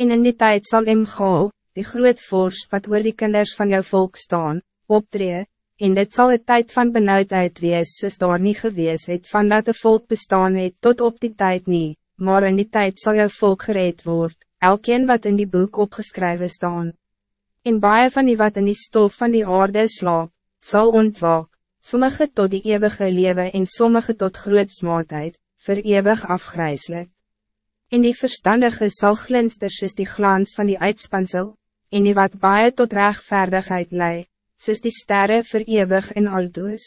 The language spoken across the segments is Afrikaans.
En in die tijd zal Imgal, die groot vorst wat oor die kinders van jou volk staan, optree, en dit zal het tijd van benauwdheid wees soos daar nie gewees het van dat de volk bestaan het tot op die tijd niet, maar in die tijd zal jou volk gereed worden, elkeen wat in die boek opgeschreven staan. En baie van die wat in die stof van die aarde slaap, zal ontwaak, sommige tot die eeuwige leven en sommige tot grootsmaatheid, vir eeuwig afgrijselijk. En die verstandige zal glinster soos die glans van die uitspansel, en die wat baie tot rechtvaardigheid leidt soos die sterren verewig en altoos.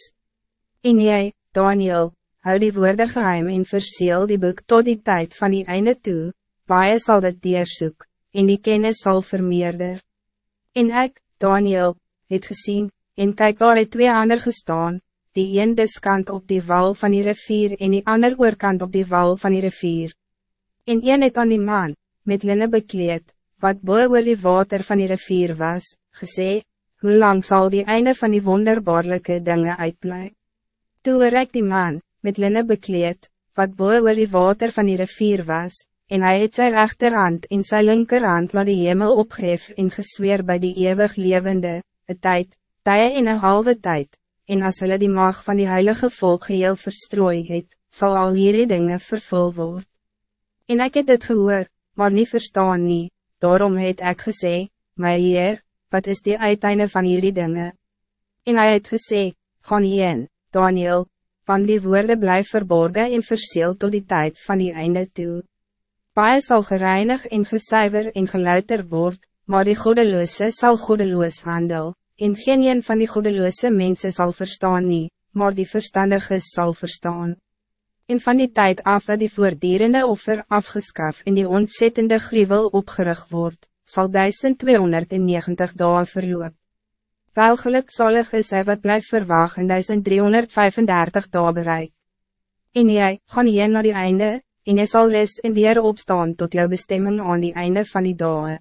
En jy, Daniel, hou die woorde geheim en verseel die boek tot die tijd van die einde toe, baie sal dit deersoek, en die kennis sal vermeerder. En ek, Daniel, het gezien, en kyk waar het twee ander gestaan, die een diskant op die wal van die rivier en die ander oorkant op die wal van die rivier. En een het aan die man, met linne bekleed, wat boe oor die water van die rivier was, gesê, hoe lang zal die einde van die wonderbaarlijke dingen uitblij? Toe rek die man, met linne bekleed, wat boe oor die water van die rivier was, en hij het sy rechterhand en sy linkerhand laat die hemel opgeef en gesweer bij die eeuwig levende, een tijd, tye en een halve tijd, en as hulle die mag van die heilige volk geheel verstrooi het, sal al hierdie dinge vervul word. En ek het dit gehoor, maar niet verstaan nie, daarom het ek gesê, my Heer, wat is die uiteinde van jullie dingen? En hij het gesê, gaan heen, Daniel, van die woorden blijf verborgen en verseel tot die tijd van die einde toe. Paie zal gereinig en gesuiver en geluiter word, maar die goedeloose zal goedeloos handel, en geen een van die goedeloose mensen zal verstaan nie, maar die verstandige zal verstaan. En van die tijd af dat die voordierende offer afgeskaf en die ontzettende gruwel opgerig wordt, zal 1290 dagen verloop. Welgeluk zalig is hy wat blijft verwacht en 1335 dagen bereik. En jy, gaan jy naar die einde, en jy sal res en weer opstaan tot jou bestemming aan die einde van die dagen.